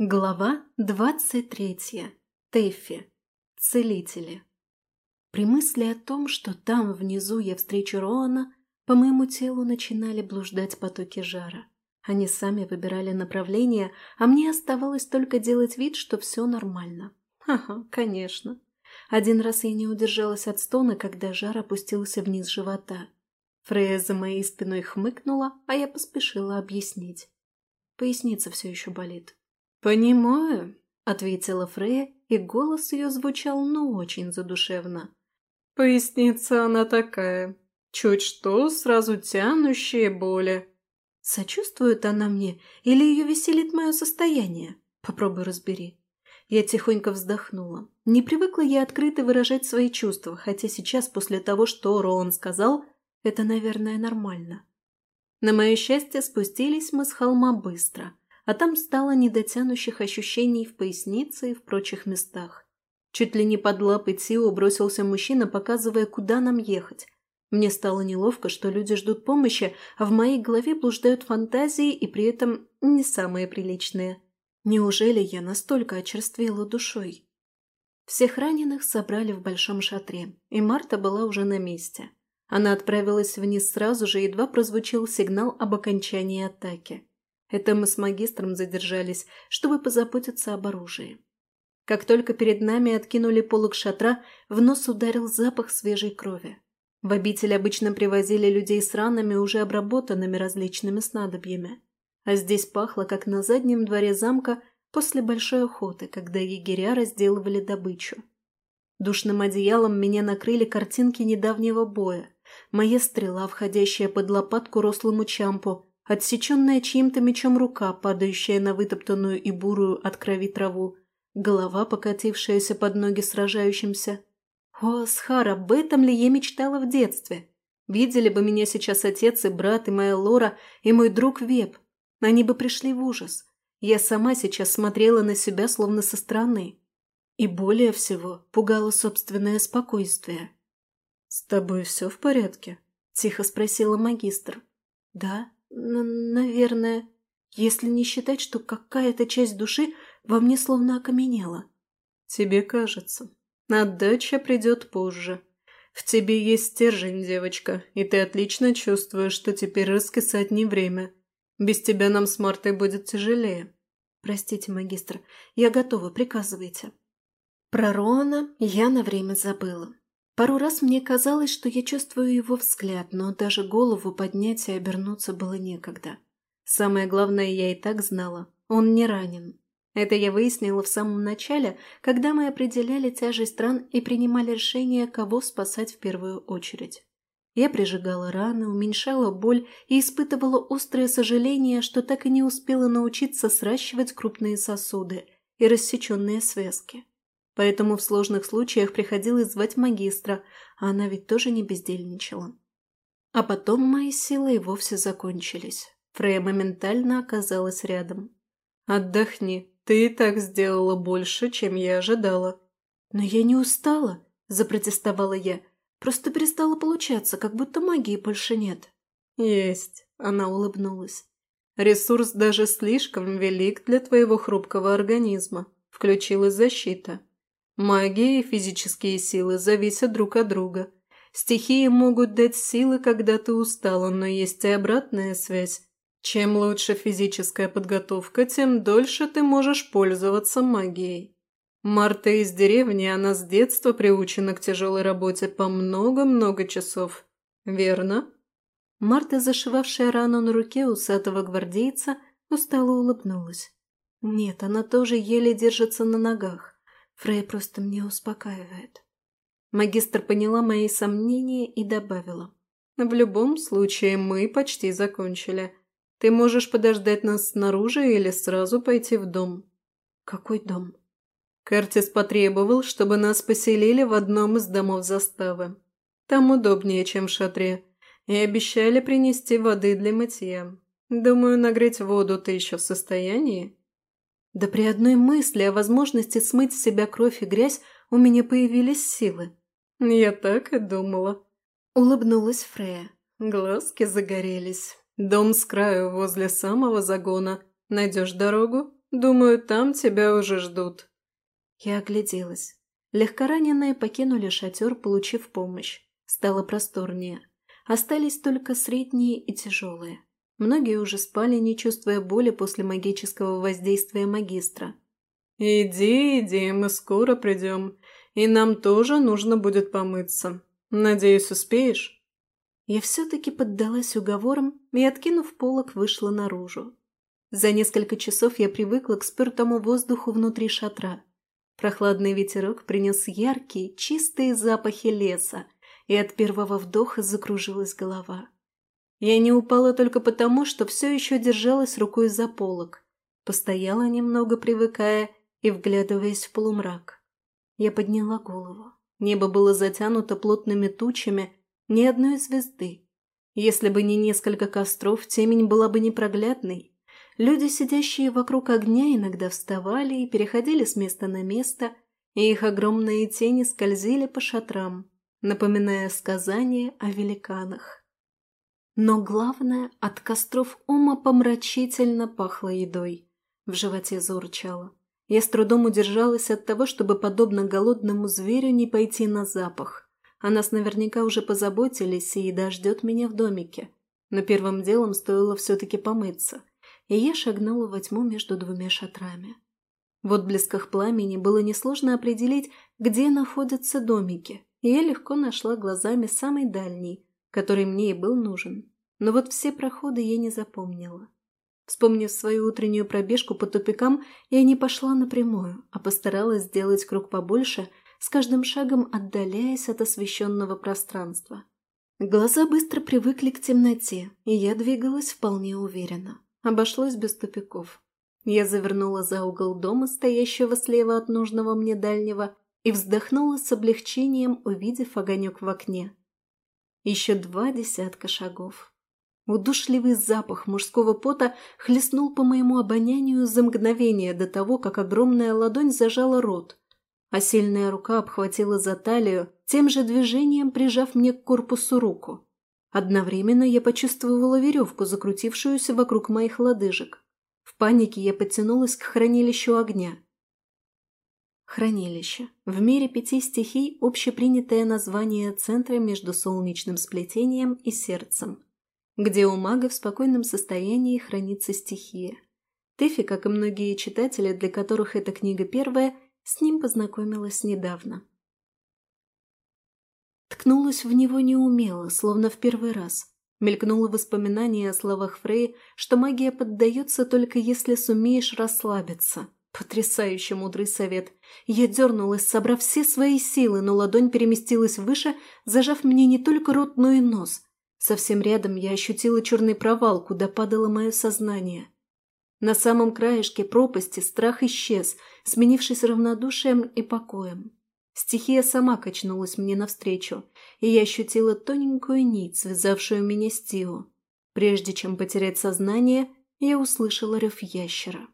Глава двадцать третья. Тэффи. Целители. При мысли о том, что там внизу я встречу Роана, по моему телу начинали блуждать потоки жара. Они сами выбирали направление, а мне оставалось только делать вид, что все нормально. Ага, конечно. Один раз я не удержалась от стона, когда жар опустился вниз живота. Фрея за моей спиной хмыкнула, а я поспешила объяснить. Поясница все еще болит. «Понимаю», — ответила Фрея, и голос ее звучал ну очень задушевно. «Поясница она такая. Чуть что, сразу тянущие боли». Сочувствует она мне или ее веселит мое состояние? Попробуй разбери. Я тихонько вздохнула. Не привыкла я открыто выражать свои чувства, хотя сейчас, после того, что Роан сказал, это, наверное, нормально. На мое счастье, спустились мы с холма быстро а там стало недотянущих ощущений в пояснице и в прочих местах. Чуть ли не под лапы Тио бросился мужчина, показывая, куда нам ехать. Мне стало неловко, что люди ждут помощи, а в моей голове блуждают фантазии и при этом не самые приличные. Неужели я настолько очерствела душой? Всех раненых собрали в большом шатре, и Марта была уже на месте. Она отправилась вниз сразу же, едва прозвучал сигнал об окончании атаки. Это мы с магистром задержались, чтобы позаботиться об оружии. Как только перед нами откинули полог шатра, в нос ударил запах свежей крови. В обитель обычно привозили людей с ранами, уже обработанными различными снадобьями. А здесь пахло, как на заднем дворе замка после большой охоты, когда егеря разделывали добычу. Душным одеялом меня накрыли картинки недавнего боя. Моя стрела, входящая под лопатку рослому чампу, отсеченная чьим-то мечом рука, падающая на вытоптанную и бурую от крови траву, голова, покатившаяся под ноги сражающимся. О, Асхар, об этом ли я мечтала в детстве? Видели бы меня сейчас отец и брат, и моя Лора, и мой друг Веб. Они бы пришли в ужас. Я сама сейчас смотрела на себя, словно со стороны. И более всего пугало собственное спокойствие. «С тобой все в порядке?» – тихо спросила магистр. «Да», наверное, если не считать, что какая-то часть души во мне словно окаменела. Тебе кажется. Отдача придет позже. В тебе есть стержень, девочка, и ты отлично чувствуешь, что теперь раскисать не время. Без тебя нам с Мартой будет тяжелее. Простите, магистр, я готова, приказывайте. Про Рона я на время забыла. Пару раз мне казалось, что я чувствую его взгляд, но даже голову поднять и обернуться было некогда. Самое главное, я и так знала. Он не ранен. Это я выяснила в самом начале, когда мы определяли тяжесть ран и принимали решение, кого спасать в первую очередь. Я прижигала раны, уменьшала боль и испытывала острое сожаление, что так и не успела научиться сращивать крупные сосуды и рассеченные связки. Поэтому в сложных случаях приходилось звать магистра, а она ведь тоже не бездельничала. А потом мои силы и вовсе закончились. Фрея моментально оказалась рядом. «Отдохни, ты и так сделала больше, чем я ожидала». «Но я не устала», – запротестовала я. «Просто перестала получаться, как будто магии больше нет». «Есть», – она улыбнулась. «Ресурс даже слишком велик для твоего хрупкого организма. Включилась защита. Магия и физические силы зависят друг от друга. Стихии могут дать силы, когда ты устала, но есть и обратная связь. Чем лучше физическая подготовка, тем дольше ты можешь пользоваться магией. Марта из деревни, она с детства приучена к тяжелой работе по много-много часов. Верно? Марта, зашивавшая рану на руке усатого гвардейца, устало улыбнулась. Нет, она тоже еле держится на ногах. Фрей просто меня успокаивает. Магистр поняла мои сомнения и добавила. В любом случае, мы почти закончили. Ты можешь подождать нас снаружи или сразу пойти в дом. Какой дом? Кертис потребовал, чтобы нас поселили в одном из домов заставы. Там удобнее, чем в шатре. И обещали принести воды для мытья. Думаю, нагреть воду ты еще в состоянии? Да при одной мысли о возможности смыть с себя кровь и грязь у меня появились силы. Я так и думала. Улыбнулась Фрея. Глазки загорелись. Дом с краю возле самого загона. Найдешь дорогу? Думаю, там тебя уже ждут». Я огляделась. Легкораненые покинули шатер, получив помощь. Стало просторнее. Остались только средние и тяжелые. Многие уже спали, не чувствуя боли после магического воздействия магистра. «Иди, иди, мы скоро придем. И нам тоже нужно будет помыться. Надеюсь, успеешь?» Я все-таки поддалась уговорам и, откинув полок, вышла наружу. За несколько часов я привыкла к спертому воздуху внутри шатра. Прохладный ветерок принес яркие, чистые запахи леса, и от первого вдоха закружилась голова. Я не упала только потому, что все еще держалась рукой за полок, постояла немного, привыкая и вглядываясь в полумрак. Я подняла голову. Небо было затянуто плотными тучами, ни одной звезды. Если бы не несколько костров, темень была бы непроглядной. Люди, сидящие вокруг огня, иногда вставали и переходили с места на место, и их огромные тени скользили по шатрам, напоминая сказания о великанах. Но главное, от костров ума помрачительно пахло едой. В животе заурчало. Я с трудом удержалась от того, чтобы, подобно голодному зверю, не пойти на запах. О нас наверняка уже позаботились, и еда ждет меня в домике. Но первым делом стоило все-таки помыться и я шагнула во тьму между двумя шатрами. В отблесках пламени было несложно определить, где находятся домики, и я легко нашла глазами самый дальний, который мне и был нужен. Но вот все проходы я не запомнила. Вспомнив свою утреннюю пробежку по тупикам, я не пошла напрямую, а постаралась сделать круг побольше, с каждым шагом отдаляясь от освещенного пространства. Глаза быстро привыкли к темноте, и я двигалась вполне уверенно. Обошлось без тупиков. Я завернула за угол дома, стоящего слева от нужного мне дальнего, и вздохнула с облегчением, увидев огонек в окне. Еще два десятка шагов. Удушливый запах мужского пота хлестнул по моему обонянию за мгновение до того, как огромная ладонь зажала рот, а сильная рука обхватила за талию, тем же движением прижав мне к корпусу руку. Одновременно я почувствовала веревку, закрутившуюся вокруг моих лодыжек. В панике я потянулась к хранилищу огня. Хранилище. В мире пяти стихий общепринятое название центра между солнечным сплетением и сердцем, где у мага в спокойном состоянии хранится стихия. Тэфи, как и многие читатели, для которых эта книга первая, с ним познакомилась недавно. Ткнулась в него неумело, словно в первый раз. Мелькнуло воспоминание о словах Фрей, что магия поддается только если сумеешь расслабиться. Потрясающе мудрый совет. Я дернулась, собрав все свои силы, но ладонь переместилась выше, зажав мне не только рот, но и нос. Совсем рядом я ощутила черный провал, куда падало мое сознание. На самом краешке пропасти страх исчез, сменившись равнодушием и покоем. Стихия сама качнулась мне навстречу, и я ощутила тоненькую нить, связавшую меня с Тио. Прежде чем потерять сознание, я услышала рев ящера.